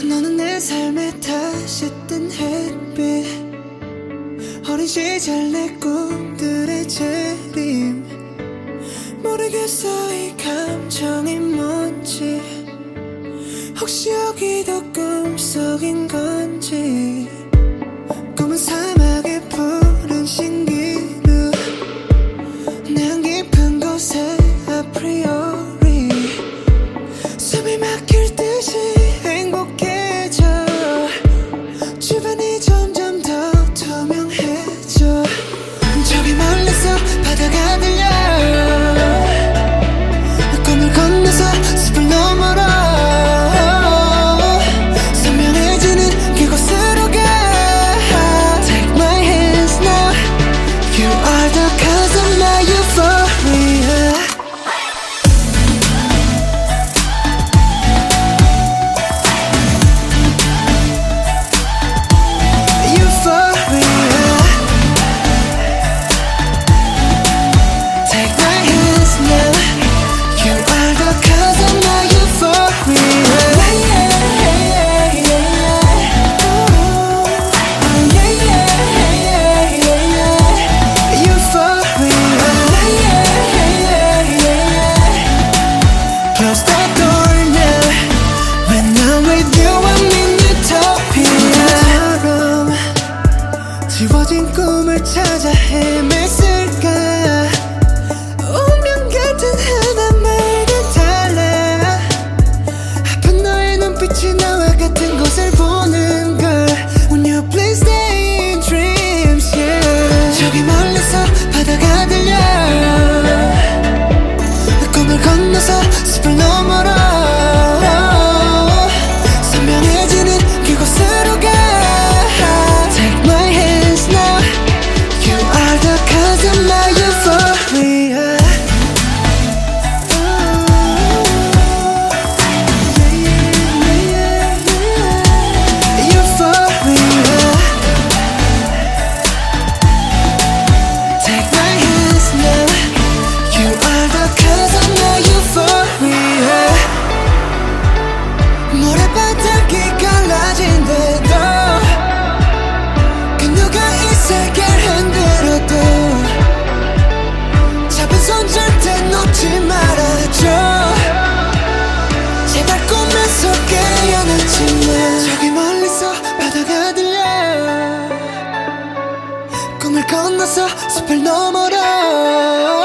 너는 내 삶에 다시 뜬 햇빛. 어린 시절 내 꿈들의 재림. 모르겠어 이 감정이 뭔지. 혹시 여기도 꿈속인 건지. Cause I'm not your euphoria 꿈을 찾아 헤맸을까? 있어 숲을 넘어라.